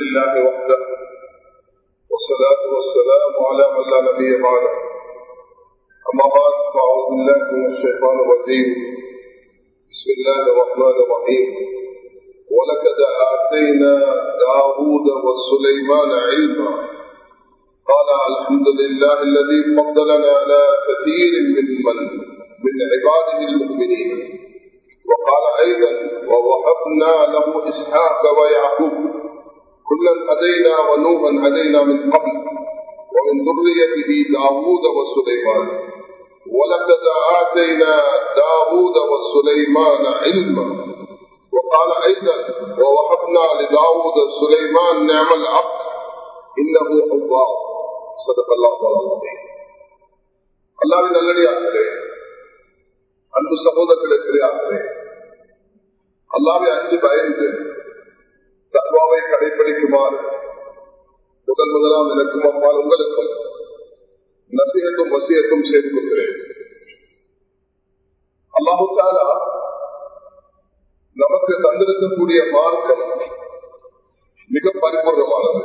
لله وحده. والصلاة والسلام على من لا نبي بعده. أما بعد فأعوذ بالله من الشيطان الرجيم. بسم الله الرحمن الرحيم. ولقد آتينا داود وسليمان علما. قال الحمد لله الذي فضلنا على كثير من من من عباده المؤمنين. وقال أيضا ووهبنا له إسحاق ويعقوب. كلا هدينا ونوحا هدينا من قبل ومن ذريته داوود وسليمان ولقد آتينا داوود وسليمان علما وقال أيضا ووهبنا لداوود سليمان نعم العبد إنه أواب صدق الله العظيم அல்லாவின் நல்லடியார்களே அன்பு சகோதரர்களே பெரியார்களே அல்லாவை அஞ்சு பயந்து தத்வாவை கடைபிடிக்குமாறு. முதன் முதலாம் எனக்கும் அம்மாள் உங்களுக்கும் நசியத்தும் வசியத்தும் செய்து கொடுக்கிறேன். அல்லாஹுக்காரா நமக்கு தந்திருக்கக்கூடிய மார்க்கம் மிக பரிபூர்ணமானது.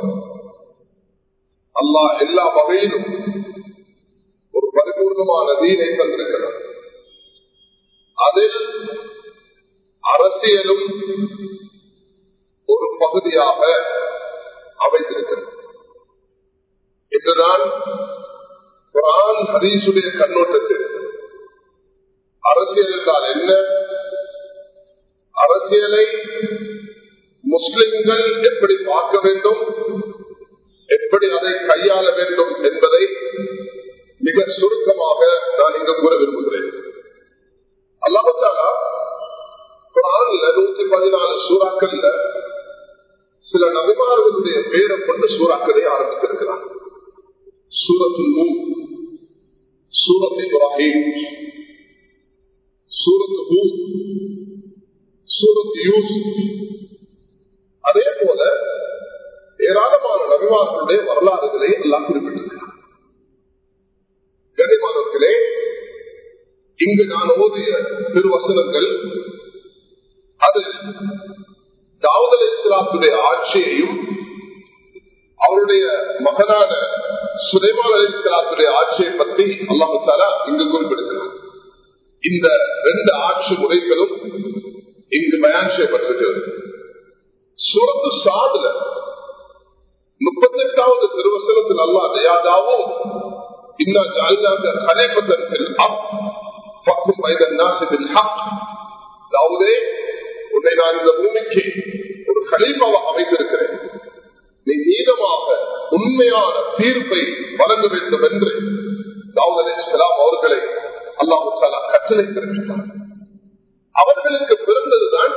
அல்லாஹ் எல்லா வகையிலும் ஒரு பரிபூர்ணமான வீணை தந்திருக்கிறார் அதில் அரசியலும் ஒரு பகுதியாக அமைந்திருக்கிறது. என்றுதான் குரான் ஹரீசுடைய கண்ணோட்டத்தில் அரசியல் என்றால் என்ன? அரசியலை முஸ்லிம்கள் எப்படி பார்க்க வேண்டும்? எப்படி அதை கையாள வேண்டும் என்பதை மிக சுருக்கமாக நான் இங்கு கூற விரும்புகிறேன். அல்லாமத்தாலா குரான்ல நூத்தி பதினாலு சூறாக்கள்ல சில நபிமார்களுடைய பெயரை கொண்டு சூறாக்களை ஆரம்பித்திருக்கிறார் சூரத்து நூ சூரத் இப்ராஹிம் சூரத் ஹூ சூரத் யூஸ் அதே போல ஏராளமான நபிமார்களுடைய வரலாறுகளை எல்லாம் குறிப்பிட்டிருக்கிறார். கனிமானவர்களே இங்கு நான் ஓதிய திருவசனங்கள் அது தாவூத் அலி இஸ்லாத்துடைய ஆட்சியையும் அவருடைய மகனான சுலைமான் அலி இஸ்லாத்துடைய ஆட்சியை பற்றி அல்லாஹாரா இங்கு குறிப்பிடுகிறார் இந்த ரெண்டு ஆட்சி முறைகளும் இங்கு பயன் செய்யப்பட்டிருக்கிறது. சுரத்து சாதுல முப்பத்தி எட்டாவது திருவசனத்தில் அல்லா தயாதாவும் இன்னும் ஜாலியாக கலைப்பதற்கு பக்கும் வயதன் நாசிபில் அதாவது உன்னை நான் இந்த பூமிக்கு கலீஃபாவை அமைத்திருக்கிறேன். நீ நீதமாக உண்மையான தீர்ப்பை வழங்க வேண்டும் என்று தாவூத் அலி இஸ்லாம் அவர்களை அல்லாஹு கட்டளை பிறப்பித்தார் அவர்களுக்கு பிறந்ததுதான்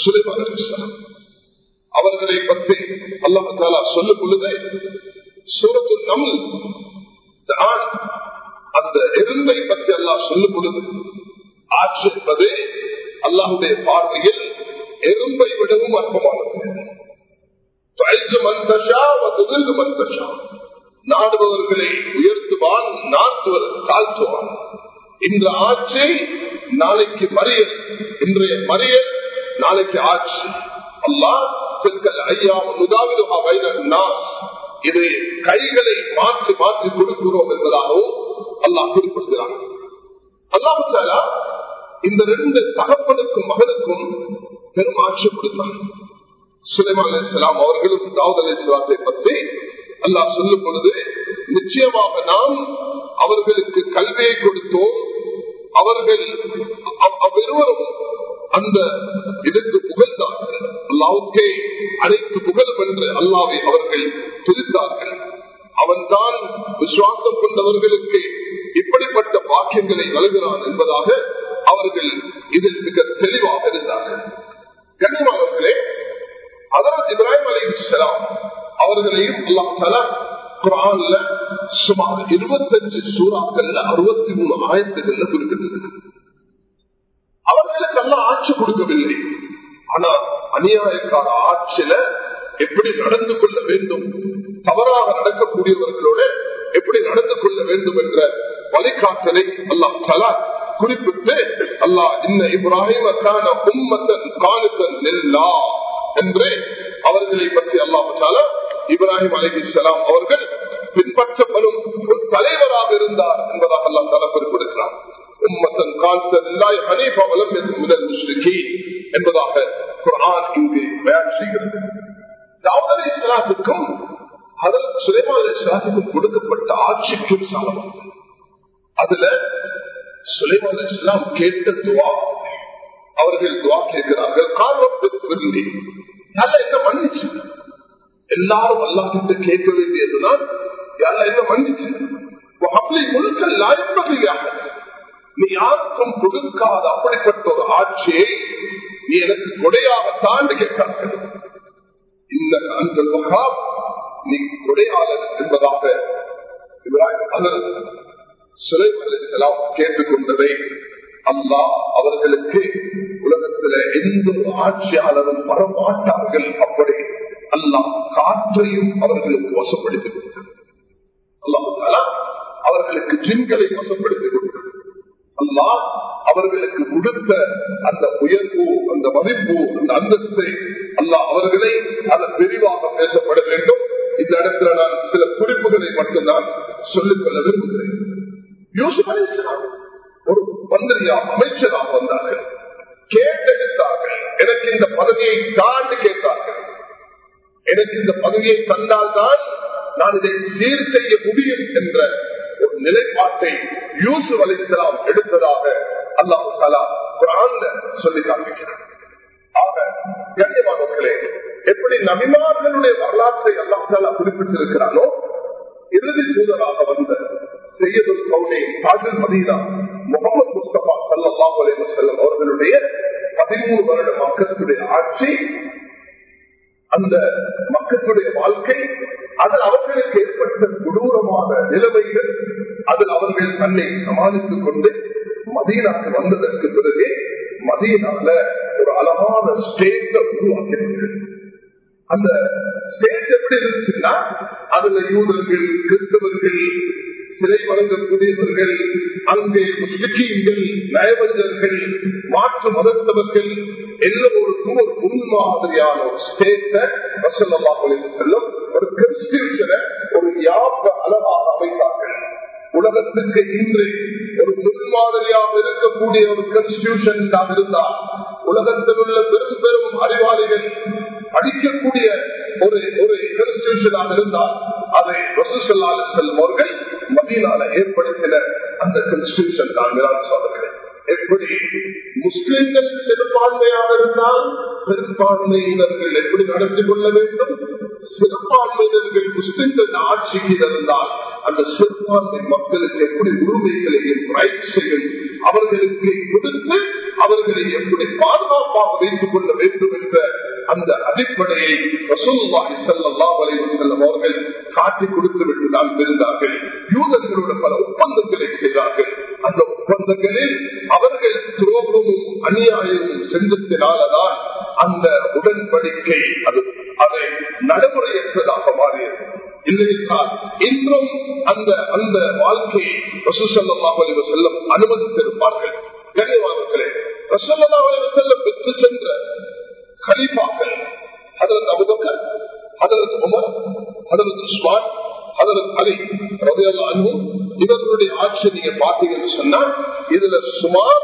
சுலைமான் அலி இஸ்லாம் அவர்களை பற்றி அல்லாஹு சொல்லும் பொழுது சூரத்து தான் அந்த எருமை பற்றி அல்லாஹ் சொல்லும் பொழுது ஆட்சி அல்லாஹுடைய பார்வையில் எறும்பை விடவும் அற்பமானது நாடுபவர்களை உயர்த்துவான் நாட்டுவர் தாழ்த்துவான் இன்று ஆட்சி நாளைக்கு மறியல் இன்றைய மறியல் நாளைக்கு ஆட்சி அல்லா ஐயா முதாவிதா இது கைகளை மாற்றி மாற்றி கொடுக்கிறோம் என்பதாகவும் அல்லாஹ் குறிப்பிடுகிறார் அல்லாஹாலா இந்த ரெண்டு தகப்பனுக்கும் மகனுக்கும் பெரும் ஆட்சி கொடுத்தார். சுலைமான் அலிஸ்லாம் அவர்களும் தாவூத் அலிஸ்லாத்தை பற்றி அல்லாஹ் சொல்லும் பொழுது நிச்சயமாக நாம் அவர்களுக்கு கல்வியை கொடுத்தோம். அவர்கள் அவ்விருவரும் அந்த இதற்கு புகழ்ந்தார்கள் அல்லாவுக்கே அனைத்து புகழும் என்று அல்லாவை அவர்கள் துதித்தார்கள். அவன்தான் விசுவாசம் கொண்டவர்களுக்கு இப்படிப்பட்ட பாக்கியங்களை நல்கிறான் என்பதாக அவர்கள் இதில் மிக தெளிவாக இருந்தார்கள். கண்ணியமானவர்களே அதனால் இப்ராஹிம் அலி இஸ்லாம் அவர்களையும் குரான்ல சுமார் இருபத்தஞ்சு சூறாக்கள்ல அறுபத்தி மூணு ஆயிரத்துகள்ல குறிப்பிட்டிருக்கிறது அவர்களுக்கு எல்லாம் ஆட்சி கொடுக்கவில்லை. ஆனா அநியாயக்கார ஆட்சியில எப்படி நடந்து கொள்ள வேண்டும் தவறாக நடக்கக்கூடியவர்களோட எப்படி நடந்து கொள்ள வேண்டும் என்ற வழிகாட்டலை அல்லாஹ் தலா குறிப்பிட்டு அல்லாஹ் இன்ன இப்ராஹிம் உம்மத்தன் காலுத்தன் நெல்லா என்று அவர்களை பற்றி அல்லாஹால இப்ராஹிம் அலி இஸ்லாம் அவர்கள் பின்பற்றப்படும் ஒரு தலைவராக இருந்தார் என்பதாக அல்லாஹ் தலா குறிப்பிடுகிறார். உம்மத்தன் காலத்தில் ஹனீஃபா வலம் முதல் முஸ்லிகி என்பதாக குரான் இங்கு பயன் செய்கிறது. தாவூத் அலி இஸ்லாத்துக்கும் சுலைமான் அலி இஸ்லாத்துக்கும் கொடுக்கப்பட்ட ஆட்சிக்கும் சமம் அதுல சுலைமான் இஸ்லாம் கேட்ட துவா அவர்கள் துவா கேட்கிறார்கள். காரணத்தை நல்ல என்ன மன்னிச்சு? எல்லாரும் அல்லாஹிட்ட கேட்க வேண்டியதுதான் யார என்ன மன்னிச்சு? அப்படி முழுக்க லாய்ப்பகையாக நீ யாருக்கும் கொடுக்காத அப்படிப்பட்ட ஒரு ஆட்சியை நீ எனக்கு கொடையாக தாண்டி கேட்டார்கள். இந்த அன்கள் நீ கொடையாளர் என்பதாக இப்ராஹிம் சுலைமலாம் கேட்டுக்கொண்டதை அல்லா அவர்களுக்கு உலகத்தில் எந்த ஆட்சியாளரும் வரமாட்டார்கள் அப்படி அல்லா காற்றையும் அவர்களுக்கு வசப்படுத்தி கொடுத்தார் அல்லாஹாலா அவர்களுக்கு ஜின்களை வசப்படுத்தி கொடுத்தார் அல்லா அவர்களுக்கு கொடுத்த அந்த உயர்வு அந்த மதிப்பு அந்த அந்தஸ்தை அல்லா அவர்களை அதன் விரிவாக பேசப்பட வேண்டும். இந்த இடத்துல நான் சில குறிப்புகளை மட்டும்தான் சொல்லிக்கொள்ள விரும்புகிறேன். யூசுப் அலிஸ்லாம் ஒரு மந்திரியா அமைச்சராக வந்தார்கள். கேட்டெடுத்தார்கள். எனக்கு இந்த பதவியை தாண்டி கேட்டார்கள். எனக்கு இந்த பதவியை தந்தால்தான் நான் இதை சீர் செய்ய முடியும் என்ற ஒரு நிலைப்பாட்டை யூசுப் அலிஸ்லாம் எடுத்ததாக அல்லாஹு சலா குரான்ல சொல்லி காண்பிக்கிறார் ஆக கண்ணியமானவர்களே எப்படி நபிமார்களுடைய வரலாற்றை அல்லாஹாலா குறிப்பிட்டிருக்கிறானோ இறுதி தூதராக வந்த செய்யதுல் மதீனா முகமது முஸ்தபா சல்லா அலைவ செல்லம் அவர்களுடைய பதிமூணு வருட மக்களுடைய ஆட்சி அந்த மக்களுடைய வாழ்க்கை அதில் அவர்களுக்கு ஏற்பட்ட கொடூரமான நிலைமைகள் அதில் அவர்கள் தன்னை சமாளித்துக் கொண்டு மதீனாக்கு வந்ததற்கு பிறகு மதீனால ஒரு அழகான ஸ்டேட்டை உருவாக்கினார்கள். அந்த ஸ்டேட் எப்படி இருந்துச்சுன்னா அதுல யூதர்கள் கிறிஸ்தவர்கள் சிலை வழங்கக்கூடியவர்கள் அங்கே முஸ்லிக்கீன்கள் நயவஞ்சர்கள் மாற்று மதத்தவர்கள் எல்லோருக்கும் ஒரு முன்மாதிரியான ஒரு ஸ்டேட்டை செல்லும் ஒரு கன்ஸ்டியூஷனை ஒரு யாப்ப அளவாக அமைத்தார்கள். உலகத்துக்கு இன்று ஒரு முன்மாதிரியாக இருக்கக்கூடிய ஒரு கன்ஸ்டியூஷன் தான் இருந்தால் உலகத்தில் உள்ள பெரும் பெரும் அறிவாளிகள் படிக்கக்கூடிய ஒரு ஒரு கன்ஸ்டியூஷனாக இருந்தால் அதை ரசூசல்லால செல்லும் அவர்கள் ஏற்படுத்தின அந்த கன்ஸ்டியூஷன் தான் விராட் சோதர்கள் எப்படி? முஸ்லிம்கள் சிறுபான்மையாக இருந்தால் பெரும்பான்மையினர்கள் எப்படி நடந்து கொள்ள வேண்டும்? சிறுபான்மையினர்கள் முஸ்லிம்கள் ஆட்சிக்கு இருந்தால் அந்த சிறுபான்மை மக்களுக்கு எப்படி உரிமைகளையும் ரைட்ஸையும் அவர்களுக்கு கொடுத்து அவர்களை எப்படி பாதுகாப்பாக வைத்துக் கொள்ள வேண்டும் என்ற அந்த அடிப்படையை ரசூலுல்லாஹி ஸல்லல்லாஹு அலைஹி வஸல்லம் அவர்கள் காட்டி கொடுத்து விட்டு தான் இருந்தார்கள் யூதர்களோட பல ஒப்பந்தங்களை செய்தார்கள். அந்த ஒப்பந்தங்களில் அவர்கள் துரோகமும் அநியாயமும் செஞ்சத்தினாலதான் அந்த உடன்படிக்கை அது அதை நடைமுறையற்றதாக மாறியது. இல்லையென்றால் இன்றும் அந்த அந்த வாழ்க்கையை ரசூசல்லாஹ் செல்லம் அனுமதித்திருப்பார்கள். கனிவார்களே ரசூல்லா செல்ல பெற்று சென்ற கலிபா சொன்னா இதுல சுமார்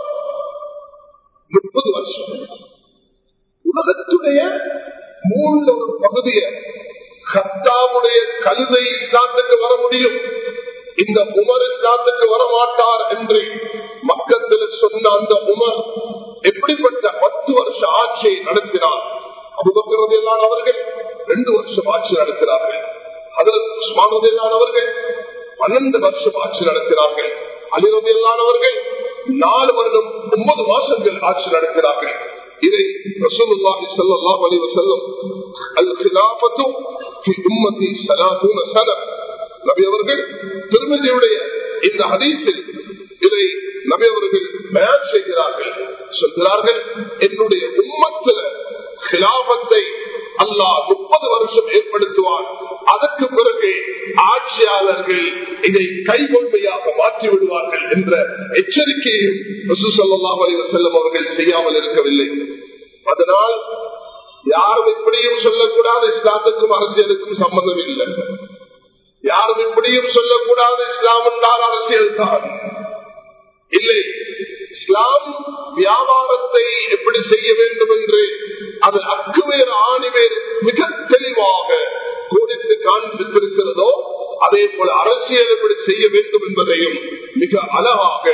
முப்பது வருஷம். உலகத்துடைய மூன்று ஒரு பகுதிய கத்தாவுடைய கல்வை இஸ்லாத்துக்கு வர முடியும். இந்த உமர் இஸ்லாத்துக்கு வரமாட்டார் என்று மக்கத்தில் சொன்ன அந்த உமர் எப்படிப்பட்ட பத்து வருஷ ஆட்சியை நடத்தினார்? அபுபக்கரதையிலான அவர்கள் ரெண்டு வருஷம் ஆட்சி நடத்தினார்கள். அதில் அவர்கள் பன்னெண்டு வருஷம் ஆட்சி நடத்தினார்கள். அலிரதையிலானவர்கள் நாலு வருடம் ஒன்பது மாசங்கள் ஆட்சி நடக்கிறார்கள். இதை ரசூலுல்லாஹி ஸல்லல்லாஹு அலைஹி வஸல்லம் அல் கிலாஃபத்து ஃபி உம்மத்தி 30 சன நபி அவர்கள் திருமதியுடைய இந்த ஹதீஸில் இதை நபி அவர்கள் பயான் செய்கிறார்கள் சொல்கிறார்கள் என்னுடைய உம்மத்தில் கிலாபத்தை அல்லாஹ் முப்பது வருஷம் ஏற்படுத்துவார் அதற்கு பிறகு ஆட்சியாளர்கள் இதை கைகொள்மையாக மாற்றி விடுவார்கள் என்ற எச்சரிக்கையும் செல்லும் அவர்கள் செய்யாமல் இருக்கவில்லை. அதனால் யாரும் இப்படியும் சொல்லக்கூடாது இஸ்லாத்துக்கும் அரசியலுக்கும் சம்பந்தம் இல்லை. யாரும் இப்படியும் சொல்லக்கூடாது இஸ்லாம் என்றால் அரசியல் தான். இல்லை இஸ்லாம் வியாபாரத்தை எப்படி செய்ய வேண்டும் என்று அது அக்குவேர் ஆணிவேர் மிக தெளிவாக கோடித்து காண்பித்திருக்கிறதோ அதே போல அரசியல் எப்படி செய்ய வேண்டும் என்பதையும் மிக அழகாக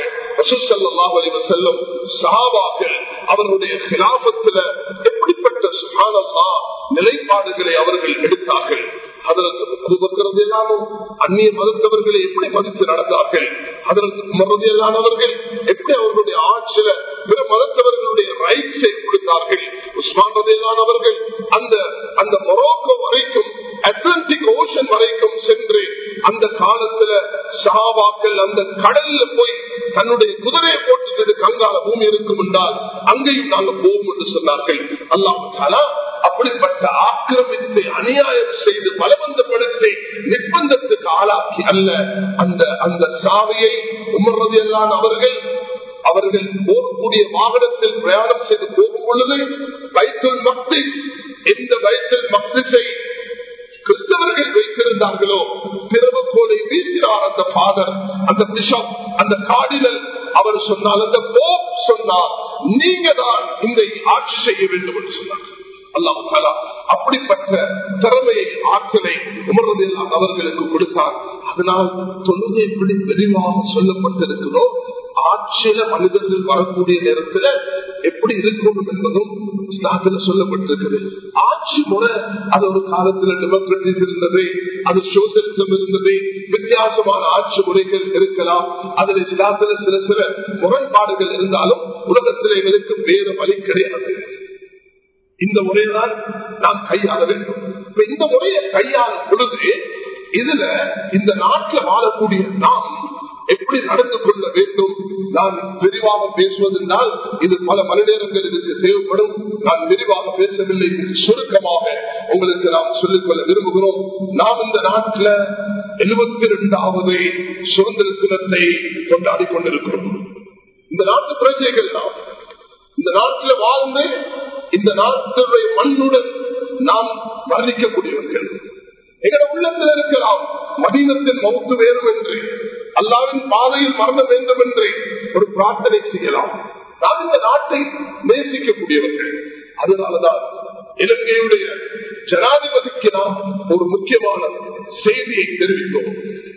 செல்லும் சஹாபாக்கள் அவர்களுடைய கிலாபத்தில் எப்படிப்பட்ட சுகானமா நிலைப்பாடுகளை அவர்கள் எடுத்தார்கள்? அந்நிய மதத்தவர்களை எப்படி மதித்து நடந்தார்கள்? அதற்கு எப்படி அவர்களுடைய ஆட்சியில பிற மதத்தவர்களுடைய ரைட்ஸை கொடுத்தார்கள்? உஸ்மான் ரதையிலானவர்கள் அந்த அந்த மொரோக்கோ வரைக்கும் அட்லாண்டிக் ஓஷன் வரைக்கும் சென்று அந்த காலத்துல சஹாபாக்கள் அந்த கடல்ல போய் தன்னுடைய குதிரையை போட்டுட்டு கங்கால பூமி இருக்கும் என்றால் அங்கேயும் நாங்க போவோம் என்று சொன்னார்கள். அல்லாஹாலா அப்படிப்பட்ட ஆக்கிரமித்தை அநியாயம் செய்து பலவந்தப்படுத்தி நிர்பந்தத்துக்கு ஆளாக்கி அல்ல. அந்த அந்த சாவியை உமர்றது எல்லாம் அவர்கள் அவர்கள் போகக்கூடிய வாகனத்தில் பிரயாணம் செய்து போகும் பொழுது வைத்துல் மக்தி எந்த வைத்துல் மக்திசை கிறிஸ்தவர்கள் வைத்திருந்தார்களோ பிறவு போலை வீசினார் அந்த ஃபாதர் அந்த பிஷப் அந்த கார்டினல் அவர் சொன்னால் அந்த போப் சொன்னார் நீங்க தான் இந்த ஆட்சி செய்ய வேண்டும் என்று சொன்னார். அல்லாஹாலா அப்படிப்பட்ட திறமையை ஆற்றலை உமர்வதில் அவர்களுக்கு கொடுத்தார். அதனால் தொழுகை எப்படி விரிவாக சொல்லப்பட்டிருக்கிறோம். ஆட்சியில மனிதர்கள் வரக்கூடிய நேரத்துல எப்படி இருக்கணும் என்பதும் இஸ்லாத்துல சொல்லப்பட்டிருக்கிறது ஆட்சி முறை அது ஒரு காலத்துல டெமோக்ரட்டிஸ் இருந்தது அது சோசியலிசம் இருந்தது வித்தியாசமான ஆட்சி முறைகள் இருக்கலாம். அதில் இஸ்லாத்துல சில சில முரண்பாடுகள் இருந்தாலும் உலகத்தில் எங்களுக்கு வேறு வழி கிடையாது. இந்த முறையைதான் நாம் கையாள வேண்டும். இப்ப இந்த முறையை கையாளும் பொழுது இதுல இந்த நாட்டில் வாழக்கூடிய நாம் எப்படி நடந்து கொள்ள வேண்டும்? நான் விரிவாக பேசுவதென்றால் இது பல மணி நேரங்கள் இதுக்கு தேவைப்படும். நான் விரிவாக பேசவில்லை. சுருக்கமாக உங்களுக்கு நாம் சொல்லிக்கொள்ள விரும்புகிறோம். நாம் இந்த நாட்டில் எழுபத்தி இரண்டாவது சுதந்திர தினத்தை கொண்டாடி கொண்டிருக்கிறோம். இந்த நாட்டு பிரஜைகள் நாம் இந்த நாட்டில் வாழ்ந்து இந்த நாட்டுடைய மண்ணுடன் நாம் மரணிக்கக்கூடியவர்கள். எங்களோட உள்ளத்தில் இருக்கலாம். மதீனத்தின் மவுத்து வேறும் என்று. அல்லாவின் பாதையில் மறந்த வேண்டும் என்று ஒரு பிரார்த்தனை செய்யலாம். நாம் இந்த நாட்டை நேசிக்கக்கூடியவர்கள். அதனாலதான் இலங்கையுடைய ஜனாதிபதிக்கு நாம் ஒரு முக்கியமான செய்தியை தெரிவித்தோம்.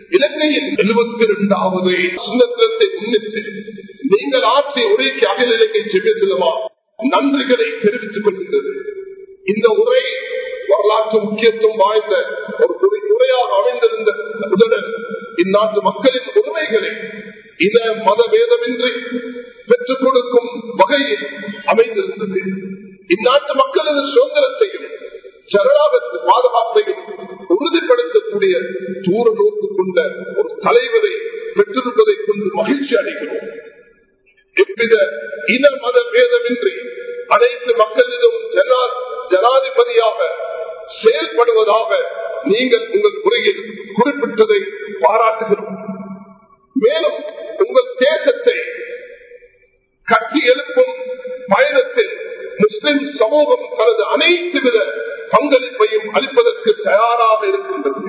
இலங்கையின் எழுபத்தி இரண்டாவது சுதந்திரத்தை முன்னிட்டு நீங்கள் ஆற்றிய உரைக்கு அகில இலங்கை செவியத்திலமா நன்றிகளை தெரிவித்துக் கொள்கின்றது. இந்த உரை வரலாற்று முக்கியத்துவம் வாய்ந்த ஒரு உரையாக அமைந்திருந்த உடனே இந்நாட்டு மக்களின் உரிமைகளை இன மத வேதமின்றி பெற்றுக் கொடுக்கும் வகையில் அமைந்திருந்தது. இந்நாட்டு மக்களது சுதந்திரத்தையும் ஜனநாயகத்து பாதுகாப்பையும் உறுதிப்படுத்தக்கூடிய தூர நோக்கு கொண்ட ஒரு தலைவரை பெற்றிருப்பதை கொண்டு மகிழ்ச்சி அடைகிறோம். எவ்வித இன மத பேதமின்றி அனைத்து மக்களிடம் ஜனாதிபதியாக செயல்படுவதாக நீங்கள் உங்கள் உரையில் குறிப்பிட்டதை பாராட்டுகிறோம். மேலும் உங்கள் தேசத்தை கட்டி எழுப்பும் பயணத்தில் முஸ்லிம் சமூகம் தனது அனைத்து வித பங்களிப்பையும் அளிப்பதற்கு தயாராக இருக்கின்றது.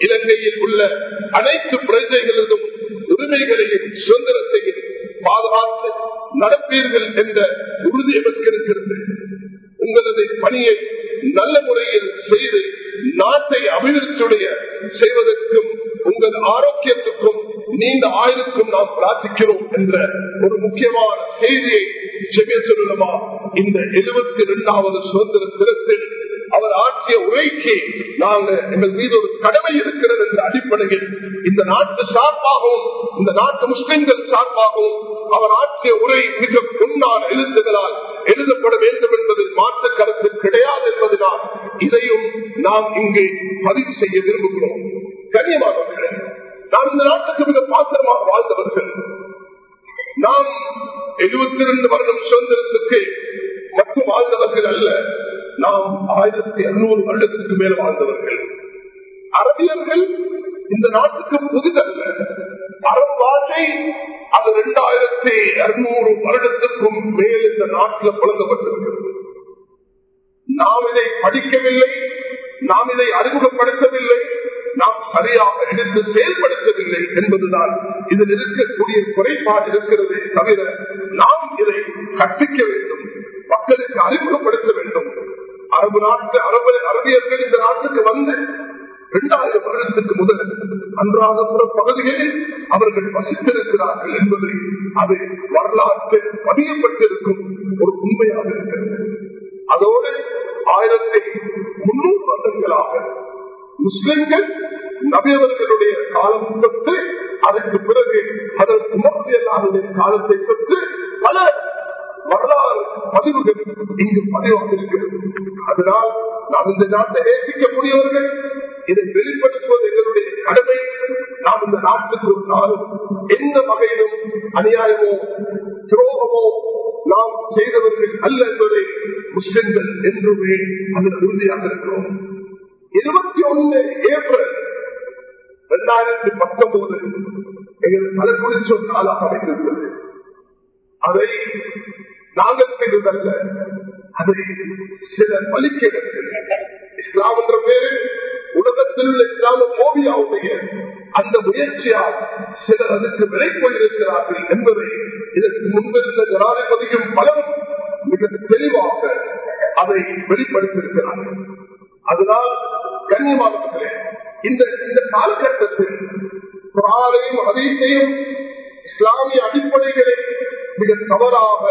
இலங்கையில் உள்ள அனைத்து பிரஜைகளதும் உரிமைகளையும் சுதந்திரத்தையும் பாதுகாத்து நடப்பீர்கள் என்ற உறுதி எமக்கு இருக்கிறது உங்களது பணியை நல்ல முறையில் செய்து நாட்டை அபிவிருத்தியுடைய செய்வதற்கும் உங்கள் ஆரோக்கியத்துக்கும் நீண்ட ஆயுளுக்கும் நாம் பிரார்த்திக்கிறோம் என்ற ஒரு முக்கியமான செய்தியை செவிய சொல்லமா? இந்த எழுபத்தி இரண்டாவது சுதந்திர தினத்தில் அவர் ஆற்றிய உரைக்கு நாங்கள் எங்கள் மீது ஒரு கடமை இருக்கிறது என்ற அடிப்படையில் இந்த நாட்டு சார்பாகவும் இந்த நாட்டு முஸ்லிம்கள் சார்பாகவும் அவர் ஆற்றிய உரை மிக பொன்னான எழுத்துகளால் எழுதப்பட வேண்டும் என்பதில் மாற்ற கருத்து கிடையாது என்பதனால் இதையும் நாம் இங்கே பதிவு செய்ய விரும்புகிறோம். கண்ணியமானவர்களே நாம் இந்த நாட்டுக்கு மிக பாத்திரமாக வாழ்ந்தவர்கள். நாம் எழுபத்தி இரண்டு வருடம் சுதந்திரத்துக்கு மட்டும் வாழ்ந்தவர்கள் அல்ல நாம் ஆயிரத்தி இருநூறு வருடத்திற்கு மேல் வாழ்ந்தவர்கள். அரபியர்கள் இந்த நாட்டுக்கு புதிதல்ல. அரபு வாழ்க்கை அது இரண்டாயிரத்தி இருநூறு வருடத்துக்கும் மேல் இந்த நாட்டில் புழங்கப்பட்டிருக்கிறது. நாம் இதை படிக்கவில்லை நாம் இதை அறிமுகப்படுத்தவில்லை நாம் சரியாக எடுத்து செயல்படுத்தவில்லை என்பதுதான் இதில் இருக்கக்கூடிய குறைபாடு இருக்கிறது தவிர நாம் இதை கற்பிக்க வேண்டும் மக்களுக்கு அறிமுகப்படுத்த வேண்டும். அரபு நாட்டு அரபு அரபியர்கள் இந்த நாட்டுக்கு வந்து இரண்டாயிரம் வருடத்துக்கு முதல் அன்றாதபுர பகுதிகளில் அவர்கள் வசித்திருக்கிறார்கள் என்பதை அது வரலாற்றில் பதியப்பட்டிருக்கும் ஒரு உண்மையாக இருக்கிறது. அதோடு ஆயிரத்தி முன்னூறு வருடங்களாக முஸ்லிம்கள் நபியவர்களுடைய காலம் தொட்டு அதற்கு பிறகு அதற்கு உமர்த்தியல்லாருடைய காலத்தை தொட்டு பல வரலாறு பதிவுகள் இங்கு பதிவாக இருக்கிறது அதனால் நாம் இந்த நாட்டை நேசிக்கக்கூடியவர்கள் இதை வெளிப்படுத்துவது எங்களுடைய கடமை. நாம் இந்த நாட்டுக்கு எந்த வகையிலும் அநியாயமோ துரோகமோ நாம் செய்தவர்கள் அல்ல என்பதை முஸ்லிம்கள் என்றுமே அதில் உறுதியாக இருக்கிறோம். இருபத்தி ஒன்று ஏப்ரல் இரண்டாயிரத்தி பத்தொன்பது எங்கள் தலைக்குளிச்ச ஒரு நாளாக அமைந்திருந்தது அதை நாங்கள் செய்ததல்ல. அதை சில பலிக்க இஸ்லாம் என்ற பேரில் உலகத்தில் உள்ள இஸ்லாம அந்த முயற்சியால் சிலர் அதுக்கு விலை கொண்டிருக்கிறார்கள் என்பதை இதற்கு முன்பிருந்த ஜனாதிபதியும் பலரும் மிக தெளிவாக அதை வெளிப்படுத்தியிருக்கிறார்கள். அதனால் கண்ணியமானவர்களே இந்த இந்த காலகட்டத்தில் குரானையும் அதீசையும் இஸ்லாமிய அடிப்படைகளை மிக தவறாக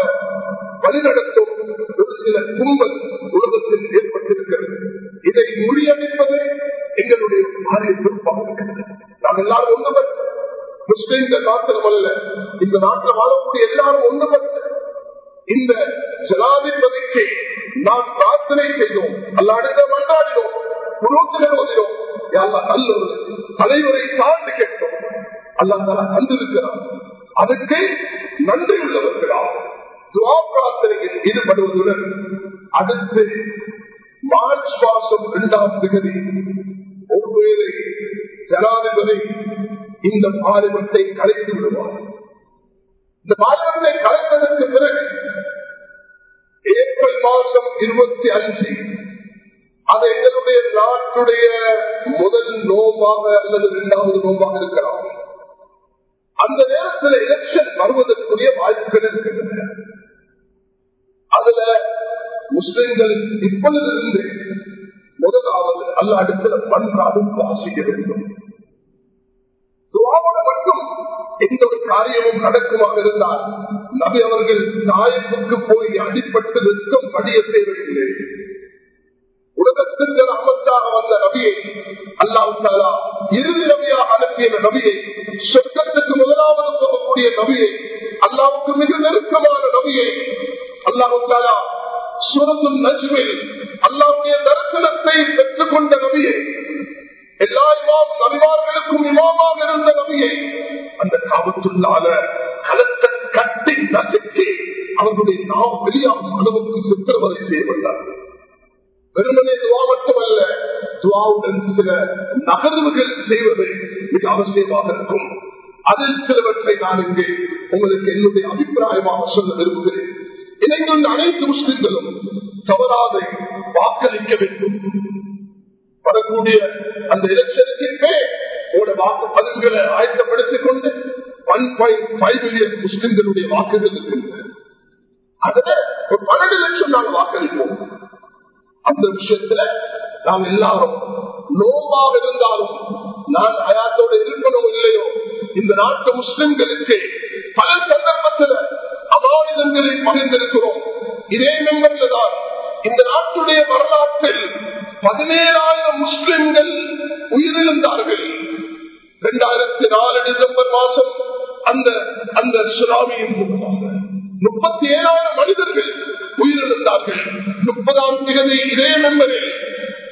வழிநடத்தும் ஒரு சில கும்பல் உலகத்தில் ஏற்பட்டிருக்கிறது. இதை முறியடிப்பது எங்களுடைய பாரிய பொறுப்பாக இருக்கிறது. நாம் எல்லாரும் ஒன்றுபட்டு முஸ்லிம்கள் மாத்திரம் அல்ல இந்த நாட்டில் வாழக்கூடிய எல்லாரும் ஒன்றுபட்டு இந்த ஜனாதிபதிக்கு நாம் பிரார்த்தனை செய்தோம். அல்லாடித்த மன்றாடினோம் குரோத்துகள் ஓதினோம் தலைவரை சார்ந்து கேட்டோம். அல்லா தந்திருக்கிறார் அதுக்கு நன்றி உள்ளவர்களா துவா பிரார்த்தனையில் ஈடுபடுவதுடன் அடுத்து மார்ச் மாசம் இரண்டாம் திகதி ஒருவேளை ஜனாதிபதி இந்த பாலிமத்தை கலைத்து விடுவார். இந்த பாலிமத்தை கலைத்ததற்கு பிறகு ஏப்ரல் மாதம் இருபத்தி அஞ்சு அது எங்களுடைய நாட்டுடைய முதல் நோம்பாக அல்லது இரண்டாவது நோம்பாக இருக்கலாம். அந்த நேரத்தில் எலெக்ஷன் வருவதற்குரிய வாய்ப்புகள் இருக்கின்றன. அதுல முஸ்லிம்கள் இப்பொழுதிருந்து முதலாவது அல்ல அடுத்த பண்பாடும் வாசிக்க வேண்டும். துவாவோட மட்டும் எந்த ஒரு காரியமும் நடக்குமாக இருந்தால் நபி அவர்கள் தாயப்புக்கு போய் அடிப்பட்டு நிற்கும் படிய தேவையில்லை உலகத்திற்கு ரமத்தாக வந்த நபியை அல்லாஹாலா இறுதி நபியாக அனுப்பிய நபியை சொர்க்கத்துக்கு முதலாவது போகக்கூடிய நபியை அல்லாவுக்கு மிக நெருக்கமான நபியை அல்லாஹாலா சுரத்தும் நஜ்மில் அல்லாவுடைய தரிசனத்தை பெற்றுக் கொண்ட நபியை எல்லா இமாம் நபிமார்களுக்கும் இமாமாக இருந்த நபியை அந்த காபத்துள்ளால கலத்தை கட்டி நசுக்கி அவர்களுடைய நாம் வெளியாகும் அளவுக்கு சித்திரவதை செய்யப்பட்டார்கள் வெறுமனே துவா மட்டுமல்ல துவாவுடன் சில நகர்வுகள் செய்வது மிக அவசியமாக இருக்கும். அதில் சிலவற்றை நான் இங்கே உங்களுக்கு என்னுடைய அபிப்பிராயமாக சொல்ல விரும்புகிறேன். இணைந்துள்ள அனைத்து முஸ்லிம்களும் தவறாத வாக்களிக்க வேண்டும். வரக்கூடிய அந்த இலட்சத்திற்கே உங்களோட வாக்கு பதிவுகளை ஆயத்தப்படுத்திக் கொண்டு ஒன் பாயிண்ட் ஃபைவ் மில்லியன் முஸ்லிம்களுடைய வாக்குகள் இருக்கின்றன. அதுல ஒரு பன்னெண்டு லட்சம் நாங்கள் வாக்களிப்போம். அந்த விஷயத்துல நாம் எல்லாரும் நோம்பாக இருந்தாலும் நான் அயாத்தோட இருக்கணும் இல்லையோ? இந்த நாட்டு முஸ்லிம்களுக்கு பல சந்தர்ப்பத்தில் அபாயுதங்களை பகிர்ந்திருக்கிறோம் இதே மெம்பர்ல தான் இந்த நாட்டுடைய வரலாற்றில் பதினேழாயிரம்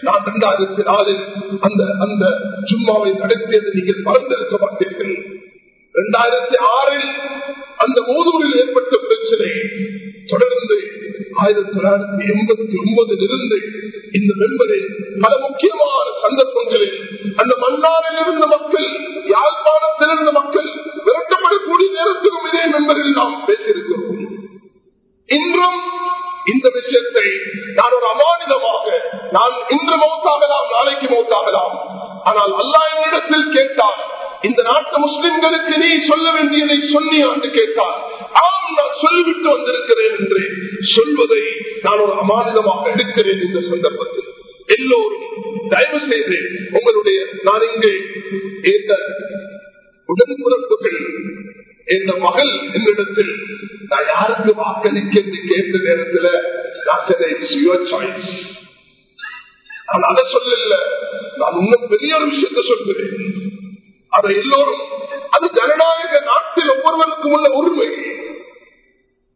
நான் இரண்டாயிரத்தி நாலில் அந்த அந்த சும்மாவை நடத்தியது நீங்கள் மறந்திருக்க மாட்டீர்கள். இரண்டாயிரத்தி ஆறில் அந்த மூதூரில் ஏற்பட்ட பிரச்சனை தொடர்ந்து ஆயிரத்தி தொள்ளாயிரத்தி எண்பத்தி ஒன்பதில் இருந்து இந்த மெம்பரில் பல முக்கியமான சந்தர்ப்பங்களில் அந்த மன்னாரில் இருந்த மக்கள் யாழ்ப்பாணத்தில் இருந்த மக்கள் விரட்டப்படக்கூடிய நேரத்திலும் இதே மெம்பரில் நாம் பேசியிருக்கிறோம். இன்றும் இந்த விஷயத்தை நான் ஒரு அமானிதமாக நாளைக்கு மௌத்தாகலாம். ஆனால் அல்லா என்னிடத்தில் கேட்டால் இந்த நாட்டு முஸ்லிம்களுக்கு நீ சொல்ல வேண்டியதை சொன்னி என்று கேட்டால் ஆம் நான் சொல்லிவிட்டு வந்திருக்கிறேன் என்று சொல்வதை நான் ஒரு அமானிதமாக எடுக்கிறேன் இந்த சந்தர்ப்பத்தில். எல்லோரும் தயவு செய்து உங்களுடைய நான் இங்கே இந்த உடன்பிறப்புகள் இந்த மகள் என்னிடத்தில் நான் யாருக்கு வாக்களிக்க என்று கேட்ட நேரத்தில் நான் அதை சொல்லல. நான் இன்னும் பெரிய ஒரு விஷயத்தை சொல்கிறேன். அதை எல்லோரும் அது ஜனநாயக நாட்டில் ஒவ்வொருவருக்கும் உள்ள உரிமை.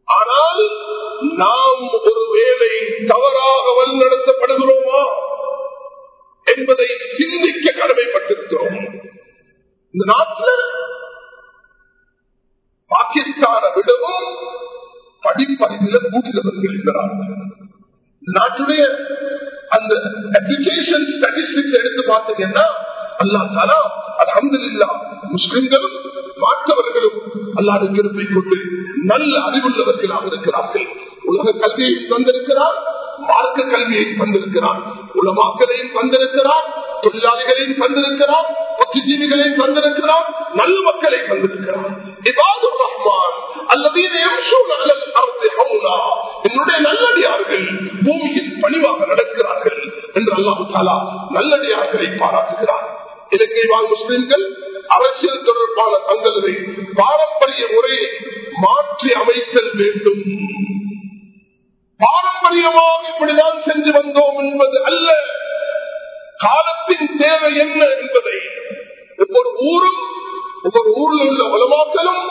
ஆனால் நாம் ஒரு வேலை தவறாக வழிநடத்தப்படுகிறோமா என்பதை சிந்திக்க கடமைப்பட்டிருக்கிறோம். இந்த நாட்டில் பாகிஸ்தானை விடவும் படிப்பறிவில் கூடுதவர்கள் இருக்கிறார்கள் நாட்டுடைய அந்த எஜுகேஷன் ஸ்டாட்டிஸ்டிக்ஸ் எடுத்து பார்த்தீங்கன்னா அல்லா தாலா அலமது இல்லா முஸ்லிம்களும் மாற்றவர்களும் அல்லாத கிருப்பை கொண்டு நல்ல அறிவுள்ளவர்களாக இருக்கிறார்கள். உலக கல்வியை தந்திருக்கிறார் மார்க்க கல்வியை தந்திருக்கிறார் உலமாக்களையும் தந்திருக்கிறான் தொழிலாளிகளையும் தந்திருக்கிறார் புத்திஜீவிகளையும் தந்திருக்கிறான் நல்ல மக்களை தந்திருக்கிறார் இபாதுர் ரஹ்மான் அல்லதீன என்னுடைய நல்லடியார்கள் பூமியில் பணிவாக நடக்கிறார்கள் என்று அல்லாஹு தாலா நல்லடியார்களை பாராட்டுகிறார் இலங்கை வாழ் முஸ்லிம்கள் அரசியல் தொடர்பான தங்களது பாரம்பரிய முறையை மாற்றி அமைத்தல் வேண்டும். பாரம்பரியமாக இப்படிதான் சென்று வந்தோம் என்பது அல்ல. காலத்தின் தேவை என்ன என்பதை. ஒவ்வொரு ஊரும் ஒவ்வொரு ஊரில் உள்ள உலமாக்களும்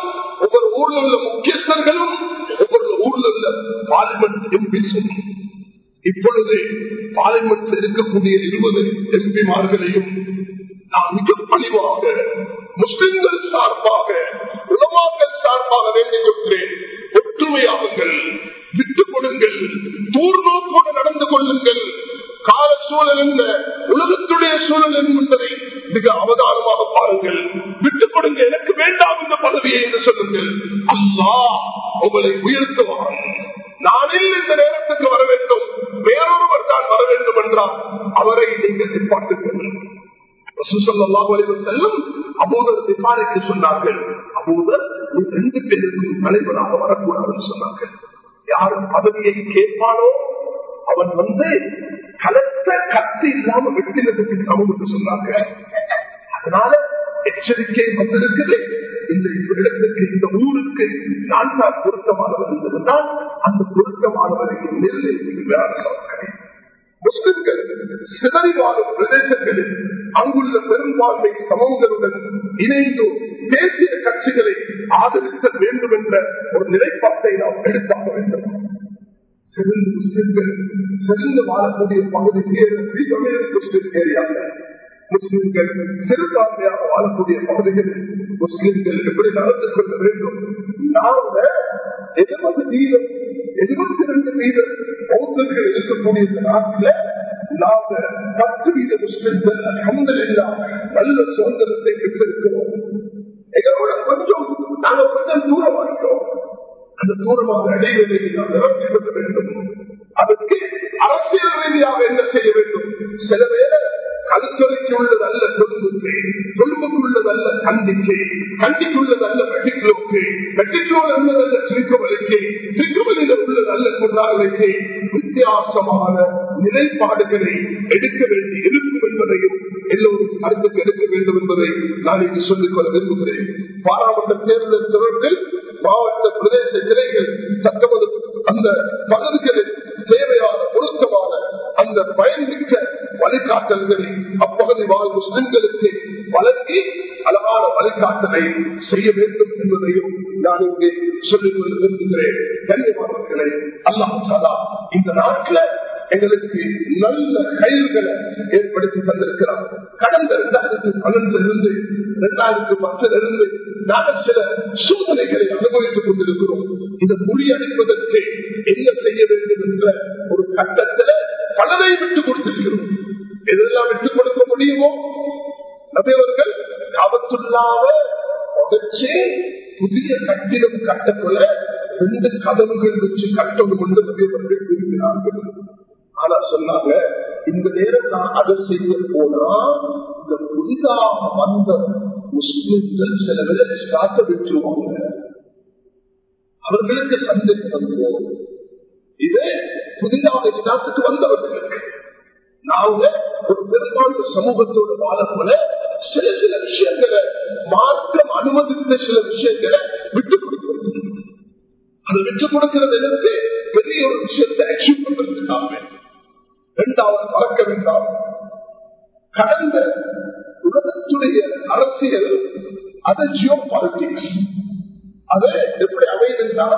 ஒவ்வொரு ஊரில் உள்ள முக்கியஸ்தர்களும் ஒவ்வொரு ஊரில் உள்ள பார்லிமெண்ட் எம்பிஸும் இப்பொழுது பார்லிமெண்ட் இருக்கக்கூடிய இருபது எம்பிமார்களையும் நான் மிக பணிவாக முஸ்லிம்கள் சார்பாக உலமாக்கள் சார்பாக வேண்டிக் கொள்கிறேன். ஒற்றுமையாகுங்கள். விட்டுக் கொடுங்கள். தூர்நோக்கோடு நடந்து கொள்ளுங்கள். கால சூழல் என்ன உலகத்துடைய சூழல் என்பதை மிக அவதானமாக பாருங்கள். விட்டுக் கொடுங்க எனக்கு வேண்டாம் இந்த பதவியை என்று சொல்லுங்கள். அல்லா உங்களை உயர்த்துவான். நானில் இந்த நேரத்துக்கு வர வேண்டும். வேறொருவர் தான் வர வேண்டும் என்றால் அவரை நீங்கள் நிப்பாட்டுங்கள். செல்லும் அபூதர் சொன்னார்கள். அபூதர் ரெண்டு பேருக்கும் தலைவராக வரக்கூடாதுன்னு சொன்னார்கள். யாரும் பதவியை கேட்பானோ அவன் வந்து கலத்த கத்து இல்லாம வெட்டினதுக்கு சமம் என்று சொன்னாங்க. அதனால எச்சரிக்கை வந்திருக்குது. இந்த இடத்துக்கு இந்த ஊருக்கு நான் தான் பொருத்தமானவர் இருந்திருந்தால் அந்த பொருத்தமானவரை நெல்லை முஸ்லிம்கள் சிதறி வாழும் பிரதேசங்களில் அங்குள்ள பெரும்பான்மை சமூகங்களுடன் இணைந்து தேசிய கட்சிகளை ஆதரிக்க வேண்டும் என்ற ஒரு நிலைப்பாட்டை நாம் எடுத்தாக வேண்டும். சிறந்த முஸ்லிம்கள் சிறந்து வாழக்கூடிய பகுதி முஸ்லிம் ஏரியாவில் முஸ்லிம்கள் சிறுபான்மையாக வாழக்கூடிய பகுதிகள் முஸ்லிம்கள் எப்படி நடந்து கொள்ள வேண்டும்? நாம எழுபது வீதம் எழுபத்தி ரெண்டு வீதம் பௌத்தர்கள் இருக்கக்கூடிய நாட்டில் நாங்க பத்து வீத முஸ்லிம்கள் அஹமதுல்லா நல்ல சுதந்திரத்தை பெற்றிருக்கிறோம். எங்களோட கொஞ்சம் நாங்க கொஞ்சம் தூரம் இருக்கிறோம் அந்த தூரமாக இடைவெளி நாம் நிரப்பிவிட வேண்டும். அதுக்கு அரசியல் ரீதியாக என்ன செய்ய வேண்டும்? சில பேரை கருத்துரைக்கு உள்ளதல்ல கொழும்புக்கு கொழும்புக்கு உள்ளதல்ல கண்டிக்கு கண்டிக்கு உள்ளதல்ல மெட்டிக்லோக்கு மெட்டிக்லோல் உள்ளதல்ல திருக்கவலைக்கு திருக்கவலையில் உள்ளதல்ல கொண்டாடுவதற்கு வித்தியாசமான நிலைப்பாடுகளை எடுக்க வேண்டி இருக்கும் என்பதையும் எல்லோரும் அறிந்து எடுக்க வேண்டும் என்பதை நான் இங்கு சொல்லிக் கொள்ள விரும்புகிறேன். பாராளுமன்ற தேர்தல் தொடர்பில் மாவட்ட பிரதேச கிளைகள் தக்கவது அந்த பகுதிகளில் தேவையான பொருத்தமான அந்த பயன்மிக்க வழிகாட்டல்களை அப்பகுதி வாழ் முஸ்லிம்களுக்கு வழங்கி அழகான வழிகாட்டலை செய்ய வேண்டும் என்பதையும் நான் இங்கே சொல்லிக் கொள்ள விரும்புகிறேன். கண்ணியமானவர்களை அல்லாஹாலா இந்த நாட்டில் எங்களுக்கு நல்ல கயிறுகளை ஏற்படுத்தி தந்திருக்கிறார். கடந்த இரண்டாயிரத்தி பன்னெண்டுல இருந்து இரண்டாயிரத்தி பத்துல இருந்து நாங்கள் சில சோதனைகளை அனுபவித்துக் கொண்டிருக்கிறோம். இதை முறியடிப்பதற்கு என்ன செய்ய வேண்டும் என்ற ஒரு கட்டத்தில் பலரை விட்டுக் கொடுத்திருக்கிறோம். எதெல்லாம் விட்டுக் கொடுக்க முடியுமோ? நபையவர்கள் காபத்துள்ளாவ உடைச்சு புதிய கட்டிடம் கட்டக்குள்ள ரெண்டு கதவுகள் வச்சு கட்டம் கொண்டு நபியவர்கள் விரும்பினார்கள் ஆனா சொன்னாங்க இந்த நேரம் நான் அதை செய்ய போனா இந்த புதிதாக வந்த முஸ்லிம்கள் சில பேர் ஸ்டார்ட்ட விட்டுருவாங்க. அவர்களுக்கு சந்தேகம் வந்துடும் இதே புதிதாக இஸ்லாத்துக்கு வந்தவர்களுக்கு. நாங்க ஒரு பெரும்பான்மை சமூகத்தோட வாழப்போல சில சில விஷயங்களை மாற்றம் அனுமதித்த சில விஷயங்களை விட்டு கொடுக்கிறது அது விட்டு கொடுக்கிறது எனக்கு பெரிய ஒரு விஷயத்தை அச்சீவ் பண்றதுக்காக இரண்டாவது மறக்க வேண்டாம் கடந்த உலகத்துடைய அரசியல் அது ஜியோ பாலிட்டிக்ஸ் அது எப்படி அமைதிருந்தால்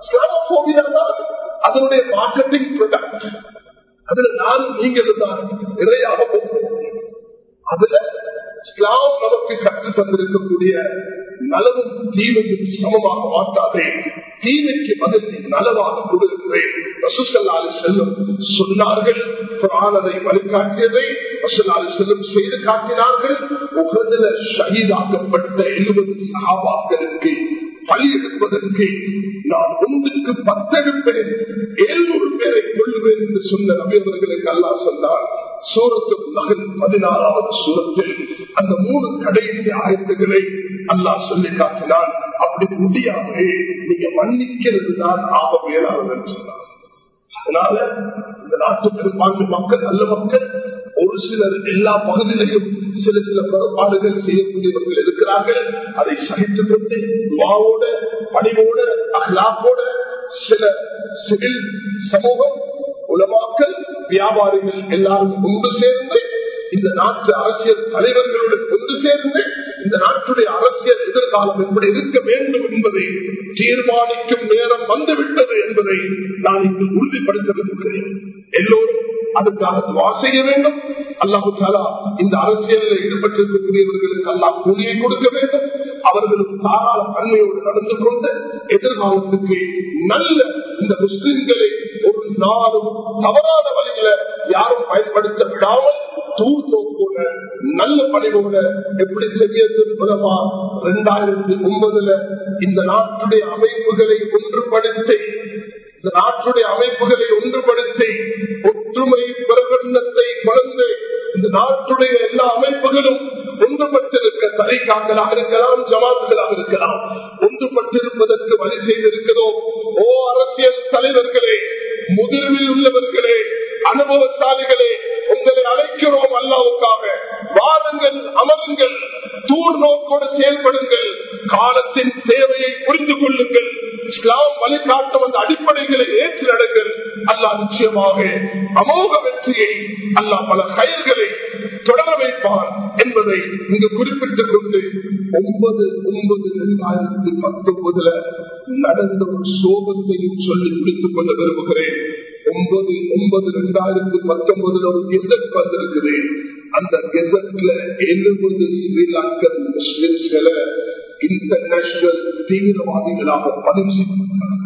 இஸ்லாமோபியா தான் அதனுடைய மார்க்கெட்டிங் ப்ரொடக்ட் அதுல நான் நீங்க தான் நிறையாக அதுல இஸ்லாம் நமக்கு கற்று தந்திருக்கக்கூடிய நலவும் தீமையும் சமமாக மாட்டாதே தீமைக்கு பதில் நலவாக கொடுக்கிறேன் ரசூசல்லாலு செல்லும் சொன்னார்கள் குரானதை வழிகாட்டியதை ரசூலாலு செல்லும் செய்து காட்டினார்கள். உகதில ஷஹீதாக்கப்பட்ட எழுபது சகாபாக்களுக்கு பழி எடுப்பதற்கு நான் ஒன்றுக்கு பத்தெடுப்பேன் எழுநூறு பேரை கொள்ளுவேன் என்று சொன்ன நபியவர்களுக்கு அல்லா சொன்னார். சூரத்து மகன் பதினாறாவது சூரத்தில் அந்த மூணு கடைசி ஆயத்துக்களை அல்லாஹ் சொல்லி காட்டினான். அப்படி முடியாமலே நீங்க மன்னிக்கிறது தான் ஆக மேலானது சொன்னார். அதனால இந்த நாட்டு பெரும்பான்மை மக்கள் நல்ல மக்கள் ஒரு சிலர் எல்லா பகுதியிலையும் சில சில புறப்பாடுகள் செய்யக்கூடியவர்கள் இருக்கிறார்கள். அதை சகித்துக் கொண்டு துவாவோட பணிவோட அகலாப்போட சில சிவில் சமூகம் உலமாக்கல் வியாபாரிகள் எல்லாரும் ஒன்று சேர்ந்து இந்த நாட்டு அரசியல் தலைவர்களுடன் ஒன்று சேர்ந்து இந்த நாட்டுடைய அரசியல் எதிர்காலம் எப்படி இருக்க வேண்டும் என்பதை தீர்மானிக்கும் நேரம் வந்துவிட்டது என்பதை நான் இங்கு உறுதிப்படுத்த விரும்புகிறேன். எல்லோரும் அதுக்காக துவா செய்ய வேண்டும். அல்லாஹு சாலா இந்த அரசியலில் ஈடுபட்டிருக்கக்கூடியவர்களுக்கு அல்லாஹ் கூலியை கொடுக்க வேண்டும். அவர்களும் தாராள தன்மையோடு நடந்து கொண்டு எதிர்காலத்துக்கு நல்ல இந்த முஸ்லிம்களை ஒரு நாளும் தவறான வழியில யாரும் பயன்படுத்த விடாமல் தூர் நல்ல பணிவோட எப்படி செய்யமா இரண்டாயிரத்தி ஒன்பதுல இந்த நாட்டுடைய அமைப்புகளை ஒன்றுபடுத்தி இந்த நாட்டுடைய அமைப்புகளை ஒன்றுபடுத்தி ஒற்றுமை பிரகடனத்தை வளர்ந்து இந்த நாட்டுடைய எல்லா அமைப்புகளும் ஒன்றுபட்டிருக்க தரைக்காக்களாக இருக்கலாம் ஜமாத்துகளாக இருக்கலாம். ஒன்றுபட்டிருப்பதற்கு வழி செய்திருக்கிறோம். ஓ அரசியல் தலைவர்களே முதிர்வில் உள்ளவர்களே அனுபவசாலிகளே உங்களை அழைக்கிறோம் அல்லாவுக்காக வாருங்கள் அமருங்கள் தூர் நோக்கோடு செயல்படுங்கள் காலத்தின் தேவையை புரிந்து கொள்ளுங்கள் இஸ்லாம் வழிகாட்டும் அந்த அடிப்படைகளை ஏற்று நடங்கள் அல்லா நிச்சயமாக அமோக வெற்றியை அல்லா பல செயல்களை தொடர வைப்பார் என்பதை இங்கு குறிப்பிட்டுக் கொண்டு ஒன்பது ஒன்பது இரண்டாயிரத்தி பத்தொன்பதுல நடந்த ஒரு சோகத்தையும் சொல்லி முடித்துக் கொள்ள விரும்புகிறேன். ஒன்பது ஒன்பது இரண்டாயிரத்தி பத்தொன்பதுல ஒரு கெசட் வந்திருக்கிறேன். அந்த கெசட்ல எழுபது ஸ்ரீலங்கன் முஸ்லிம்ஸ்களை இன்டர்நேஷனல் தீவிரவாதிகளாக பதிவு செய்யப்பட்டார்கள்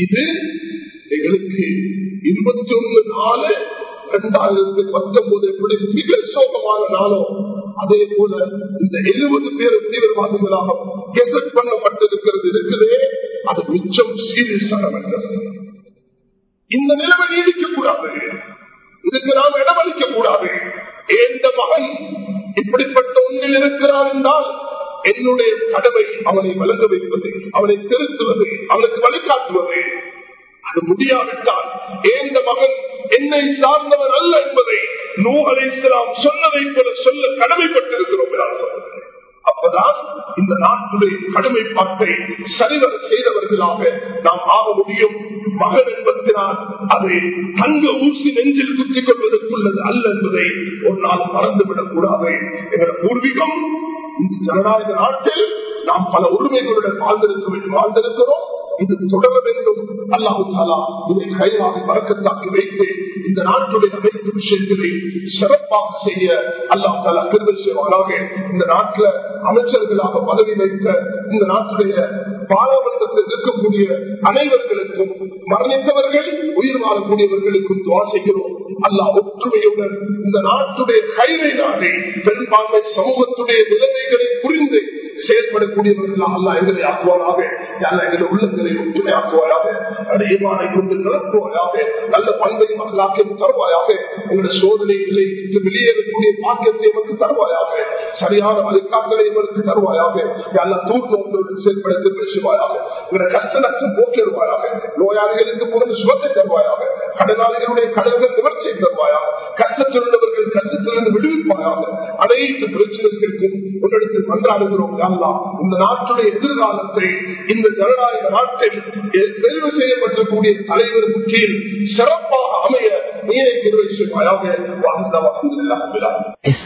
இது எங்களுக்கு இருபத்தி ஒன்னு நாலு இரண்டாயிரத்தி பத்தொன்பது எப்படி மிக சோகமான நாளோ அதே போல இந்த எழுபது பேர் தீவிரவாதிகளாக கெசட் பண்ணப்பட்டிருக்கிறது இருக்குதே அது மிச்சம் சீரியஸான இந்த நிலைமை நீடிக்க கூடாது இதுக்கு நாம் இடமளிக்க கூடாது எந்த மகன் இப்படிப்பட்ட ஒன்றில் இருக்கிறார் என்றால் என்னுடைய கடமை அவனை வழங்க வைப்பது அவனை திருத்துவது அவனுக்கு வழிகாட்டுவது. அது முடியாவிட்டால் ஏந்த மகன் என்னை சார்ந்தவர் அல்ல என்பதை நூகலை சொன்னதை போல சொல்ல கடமைப்பட்டிருக்கிறோம் அப்பதான் இந்த நாட்டுடைய கடமைப்பாட்டை சரிவர செய்தவர்களாக நாம் ஆக முடியும். மகள் என்பதனால் அதை தங்க ஊசி நெஞ்சில் குத்திக் கொள்வதற்குள்ளது அல்ல என்பதை ஒரு நாள் மறந்துவிடக் கூடாது. என்ற பூர்வீகம் இந்த ஜனநாயக நாட்டில் நாம் பல உரிமைகளுடன் வாழ்ந்திருக்க வாழ்ந்திருக்கிறோம். இது தொடர வேண்டும். அல்லாஹு சாலா இதை கைவாக பறக்கத்தாக்கி வைத்து இந்த நாட்டுடைய அனைத்து விஷயங்களை சிறப்பாக செய்ய அல்லாஹ் தாலா பெருமை செய்வாராக. இந்த நாட்டில் அமைச்சர்களாக பதவி வைத்த இந்த நாட்டுடைய பாராளுமன்றத்தில் இருக்கக்கூடிய அனைவர்களுக்கும் மரணித்தவர்கள் உயிர் வாழக்கூடியவர்களுக்கும் துவா செய்கிறோம். அல்லாஹ் ஒற்றுமையுடன் இந்த நாட்டுடைய கைவை நாடே பெரும்பான்மை சமூகத்துடைய நிலைமைகளை புரிந்து செயல்படக்கூடியவர்கள் அல்லா எங்களை ஆக்குவாராக. அல்ல எங்களை உள்ளங்களை ஒற்றுமை ஆக்குவாராக. அடையமானை கொண்டு நடத்துவாராக நல்ல பண்பை மக்களாக்கி தருவாயாக. எங்களுடைய சோதனைகளை விட்டு வெளியேறக்கூடிய பாக்கியத்தை எமக்கு தருவாயாக. சரியான வழிகாட்டலை எங்களுக்கு தருவாயாக. அல்ல தூக்கத்தோடு செயல்படுத்த பேசுவாயாக எங்களுடைய கஷ்ட நஷ்டம் போக்கிடுவாயாக நோயாளிகளுக்கு முதல் சுகத்தை தருவாயாக கடனாளிகளுடைய கடல்கள் நிவர்ச்சியை தருவாயாக கஷ்டத்தில் உள்ளவர்கள் கஷ்டத்திலிருந்து விடுவிப்பாயாக அனைத்து பிரச்சனைகளுக்கும் உங்களிடத்தில் மன்றாடுகிறோம். அல்லா இந்த நாட்டுடைய எதிர்காலத்தை இந்த ஜனநாயக நாட்டில் தெரிவு செய்யப்பட்டிருக்கக்கூடிய தலைவருக்கு கீழ் சிறப்பாக அமைய நீரை திருவை செய்வாயாக வாழ்ந்த வசதி